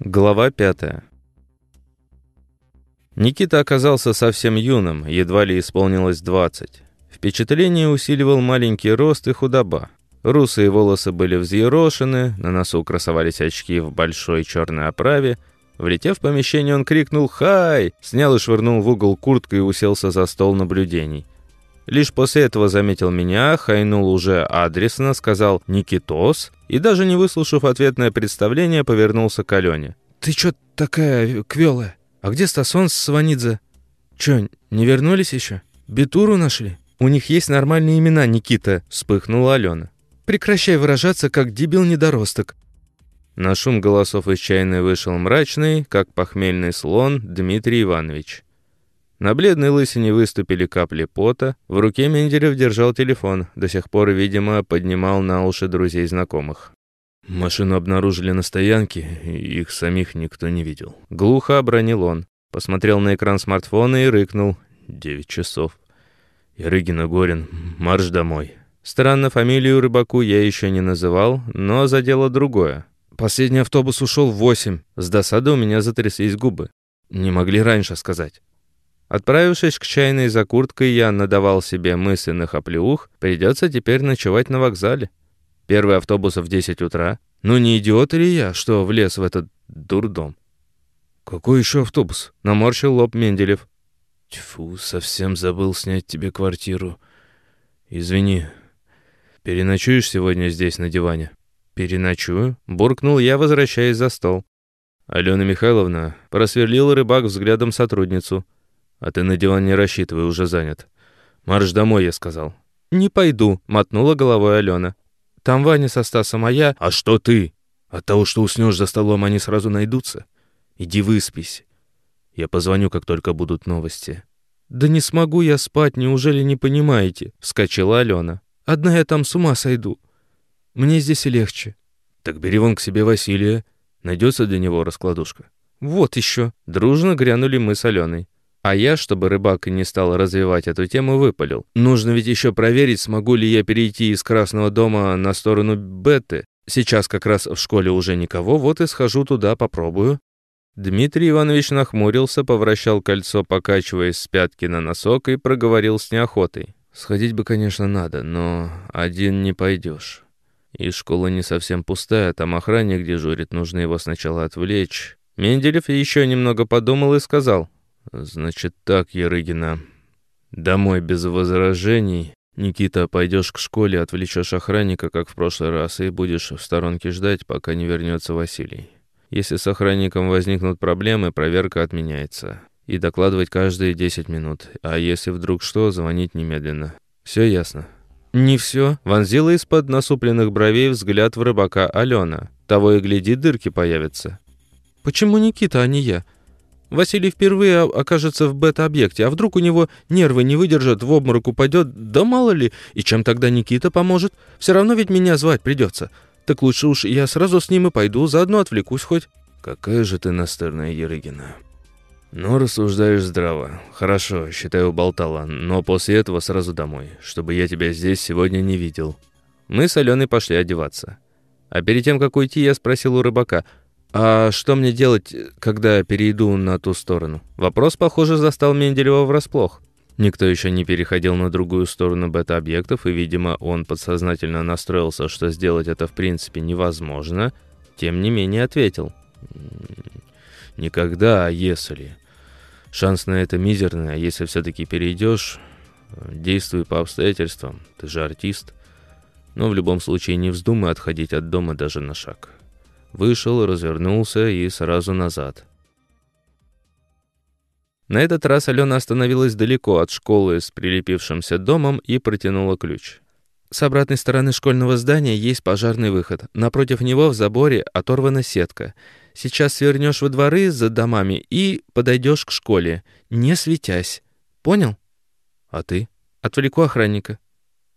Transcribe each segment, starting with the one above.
Глава пятая. Никита оказался совсем юным, едва ли исполнилось двадцать. Впечатление усиливал маленький рост и худоба. Русые волосы были взъерошены, на носу красовались очки в большой черной оправе. Влетев в помещение, он крикнул «Хай!», снял и швырнул в угол куртку и уселся за стол наблюдений. Лишь после этого заметил меня, хайнул уже адресно, сказал «Никитос» и, даже не выслушав ответное представление, повернулся к Алене. «Ты чё такая квелая? А где Стасон с Сванидзе? Чё, не вернулись еще? Битуру нашли?» «У них есть нормальные имена, Никита», — вспыхнула Алена. «Прекращай выражаться, как дебил-недоросток». На шум голосов из чайной вышел мрачный, как похмельный слон, Дмитрий Иванович. На бледной лысине выступили капли пота. В руке Менделев держал телефон. До сих пор, видимо, поднимал на уши друзей знакомых. Машину обнаружили на стоянке, и их самих никто не видел. Глухо обронил он. Посмотрел на экран смартфона и рыкнул. Девять часов. Ярыгина Горин, марш домой. Странно, фамилию рыбаку я еще не называл, но задело другое. Последний автобус ушел в восемь. С досады у меня затряслись губы. Не могли раньше сказать. Отправившись к чайной за курткой, я надавал себе мысленных оплеух, придется теперь ночевать на вокзале. Первый автобус в 10 утра. Ну не идиот ли я, что влез в этот дурдом? «Какой еще автобус?» — наморщил лоб Менделев. «Тьфу, совсем забыл снять тебе квартиру. Извини, переночуешь сегодня здесь на диване?» «Переночую», — буркнул я, возвращаясь за стол. Алена Михайловна просверлил рыбак взглядом сотрудницу. А ты на диван не рассчитывай, уже занят. Марш домой, я сказал. Не пойду, мотнула головой Алена. Там Ваня со Стасом, а я... А что ты? От того, что уснешь за столом, они сразу найдутся. Иди выспись. Я позвоню, как только будут новости. Да не смогу я спать, неужели не понимаете? Вскочила Алена. Одна я там с ума сойду. Мне здесь легче. Так бери вон к себе Василия. Найдется для него раскладушка. Вот еще. Дружно грянули мы с Аленой. А я, чтобы рыбак не стал развивать эту тему, выпалил. Нужно ведь еще проверить, смогу ли я перейти из Красного дома на сторону Бетты. Сейчас как раз в школе уже никого, вот и схожу туда, попробую. Дмитрий Иванович нахмурился, повращал кольцо, покачиваясь с пятки на носок, и проговорил с неохотой. «Сходить бы, конечно, надо, но один не пойдешь. И школа не совсем пустая, там охранник дежурит, нужно его сначала отвлечь». Менделев еще немного подумал и сказал, «Значит так, Ярыгина. Домой без возражений. Никита, пойдешь к школе, отвлечешь охранника, как в прошлый раз, и будешь в сторонке ждать, пока не вернется Василий. Если с охранником возникнут проблемы, проверка отменяется. И докладывать каждые 10 минут. А если вдруг что, звонить немедленно. Все ясно?» «Не все», — вонзила из-под насупленных бровей взгляд в рыбака Алена. Того и гляди, дырки появятся. «Почему Никита, а не я? Василий впервые окажется в бета-объекте, а вдруг у него нервы не выдержат, в обморок упадет, да мало ли, и чем тогда Никита поможет? Все равно ведь меня звать придется. Так лучше уж я сразу с ним и пойду, заодно отвлекусь хоть». «Какая же ты настырная, Ерыгина». «Ну, рассуждаешь здраво. Хорошо, считай, уболтала, но после этого сразу домой, чтобы я тебя здесь сегодня не видел». Мы с Аленой пошли одеваться. А перед тем, как уйти, я спросил у рыбака – «А что мне делать, когда перейду на ту сторону?» Вопрос, похоже, застал Менделева врасплох. Никто еще не переходил на другую сторону бета-объектов, и, видимо, он подсознательно настроился, что сделать это в принципе невозможно, тем не менее ответил. «Никогда, а если. Шанс на это мизерный, а если все-таки перейдешь, действуй по обстоятельствам, ты же артист. Но в любом случае не вздумай отходить от дома даже на шаг». Вышел, развернулся и сразу назад. На этот раз Алена остановилась далеко от школы с прилепившимся домом и протянула ключ. С обратной стороны школьного здания есть пожарный выход. Напротив него в заборе оторвана сетка. Сейчас свернешь во дворы за домами и подойдешь к школе, не светясь. Понял? А ты? Отвлеку охранника.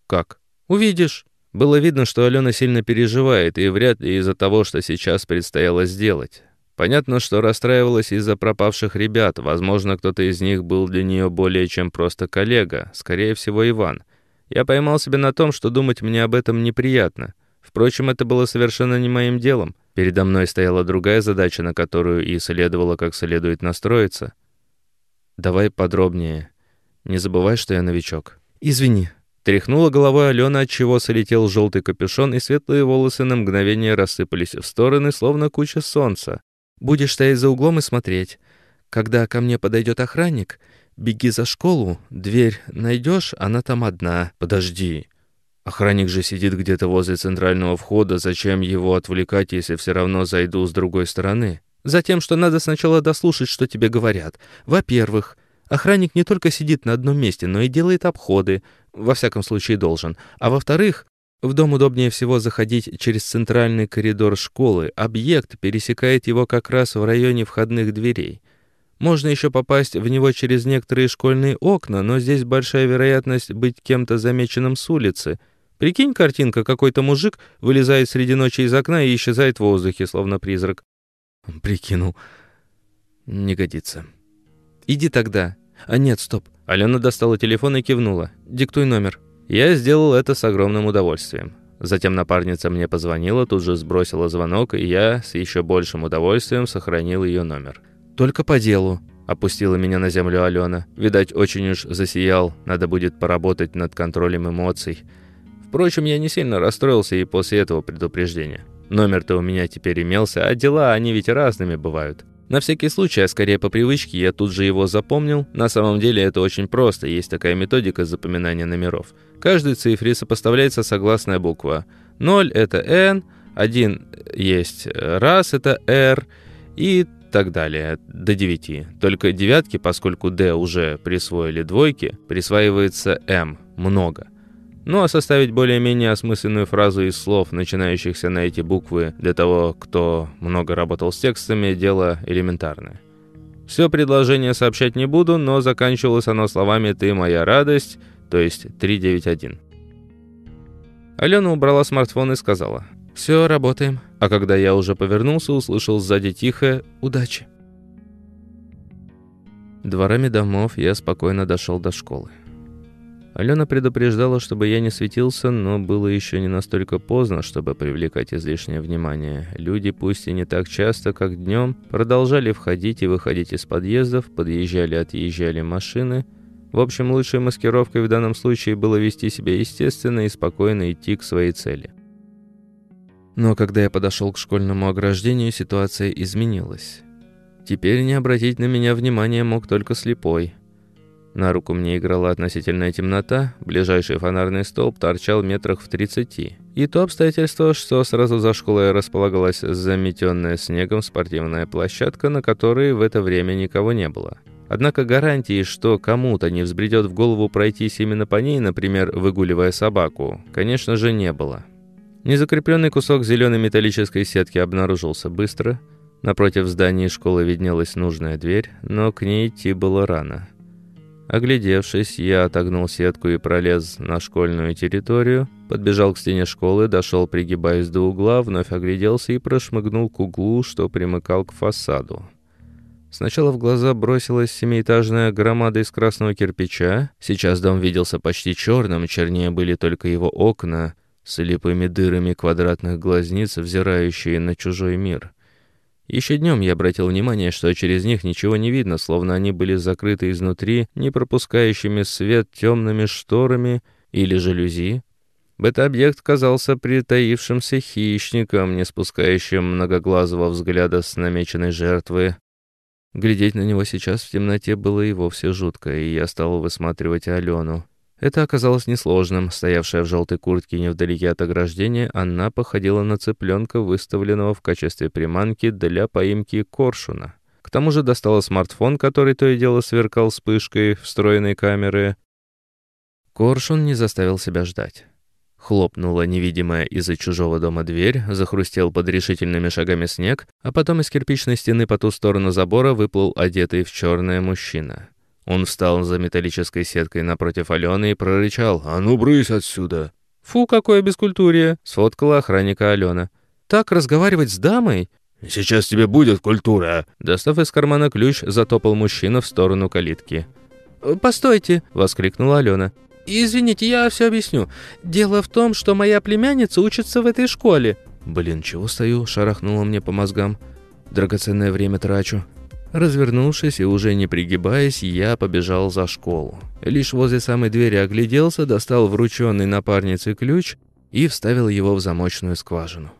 Как? Увидишь. Было видно, что Алена сильно переживает, и вряд ли из-за того, что сейчас предстояло сделать. Понятно, что расстраивалась из-за пропавших ребят. Возможно, кто-то из них был для нее более чем просто коллега, скорее всего, Иван. Я поймал себя на том, что думать мне об этом неприятно. Впрочем, это было совершенно не моим делом. Передо мной стояла другая задача, на которую и следовало как следует настроиться. «Давай подробнее. Не забывай, что я новичок». «Извини». Тряхнула головой Алена, от чего солетел желтый капюшон, и светлые волосы на мгновение рассыпались в стороны, словно куча солнца. «Будешь стоять за углом и смотреть. Когда ко мне подойдет охранник, беги за школу, дверь найдешь, она там одна. Подожди. Охранник же сидит где-то возле центрального входа, зачем его отвлекать, если все равно зайду с другой стороны? Затем, что надо сначала дослушать, что тебе говорят. Во-первых, охранник не только сидит на одном месте, но и делает обходы, во всяком случае должен. А во-вторых, в дом удобнее всего заходить через центральный коридор школы. Объект пересекает его как раз в районе входных дверей. Можно еще попасть в него через некоторые школьные окна, но здесь большая вероятность быть кем-то замеченным с улицы. Прикинь, картинка, какой-то мужик вылезает среди ночи из окна и исчезает в воздухе, словно призрак. Прикинул. Не годится. Иди тогда. А нет, стоп. Алена достала телефон и кивнула. Диктуй номер. Я сделал это с огромным удовольствием. Затем напарница мне позвонила, тут же сбросила звонок, и я с еще большим удовольствием сохранил ее номер. «Только по делу», — опустила меня на землю Алена. Видать, очень уж засиял, надо будет поработать над контролем эмоций. Впрочем, я не сильно расстроился и после этого предупреждения. Номер-то у меня теперь имелся, а дела, они ведь разными бывают. На всякий случай, а скорее по привычке, я тут же его запомнил. На самом деле это очень просто, есть такая методика запоминания номеров. Каждой цифре сопоставляется согласная буква. 0 – это N, 1 есть раз – это R, и так далее, до 9. Только девятки, поскольку D уже присвоили двойки, присваивается M, много. Ну а составить более-менее осмысленную фразу из слов, начинающихся на эти буквы, для того, кто много работал с текстами, дело элементарное. Все предложение сообщать не буду, но заканчивалось оно словами «ты моя радость», то есть 391. Алена убрала смартфон и сказала «Все, работаем». А когда я уже повернулся, услышал сзади тихое «Удачи». Дворами домов я спокойно дошел до школы. Алена предупреждала, чтобы я не светился, но было еще не настолько поздно, чтобы привлекать излишнее внимание. Люди, пусть и не так часто, как днем, продолжали входить и выходить из подъездов, подъезжали-отъезжали машины. В общем, лучшей маскировкой в данном случае было вести себя естественно и спокойно идти к своей цели. Но когда я подошел к школьному ограждению, ситуация изменилась. Теперь не обратить на меня внимания мог только слепой. На руку мне играла относительная темнота, ближайший фонарный столб торчал метрах в 30. И то обстоятельство, что сразу за школой располагалась заметенная снегом спортивная площадка, на которой в это время никого не было. Однако гарантии, что кому-то не взбредет в голову пройтись именно по ней, например, выгуливая собаку, конечно же, не было. Незакрепленный кусок зеленой металлической сетки обнаружился быстро. Напротив здания школы виднелась нужная дверь, но к ней идти было рано. Оглядевшись, я отогнул сетку и пролез на школьную территорию, подбежал к стене школы, дошел, пригибаясь до угла, вновь огляделся и прошмыгнул к углу, что примыкал к фасаду. Сначала в глаза бросилась семиэтажная громада из красного кирпича. Сейчас дом виделся почти черным, чернее были только его окна — слепыми дырами квадратных глазниц, взирающие на чужой мир. Еще днем я обратил внимание, что через них ничего не видно, словно они были закрыты изнутри, не пропускающими свет темными шторами или жалюзи. Бета-объект казался притаившимся хищником, не спускающим многоглазого взгляда с намеченной жертвы. Глядеть на него сейчас в темноте было и вовсе жутко, и я стал высматривать Алену. Это оказалось несложным. Стоявшая в желтой куртке невдалеке от ограждения, она походила на цыпленка, выставленного в качестве приманки для поимки коршуна. К тому же достала смартфон, который то и дело сверкал вспышкой встроенной камеры. Коршун не заставил себя ждать. Хлопнула невидимая из-за чужого дома дверь, захрустел под решительными шагами снег, а потом из кирпичной стены по ту сторону забора выплыл одетый в черное мужчина. Он встал за металлической сеткой напротив Алены и прорычал «А ну, брысь отсюда!» «Фу, какое бескультурье!» — сфоткала охранника Алена. «Так разговаривать с дамой?» «Сейчас тебе будет культура!» Достав из кармана ключ, затопал мужчина в сторону калитки. «Постойте!» — воскликнула Алена. «Извините, я все объясню. Дело в том, что моя племянница учится в этой школе». «Блин, чего стою?» – шарахнуло мне по мозгам. «Драгоценное время трачу». Развернувшись и уже не пригибаясь, я побежал за школу. Лишь возле самой двери огляделся, достал врученный напарнице ключ и вставил его в замочную скважину.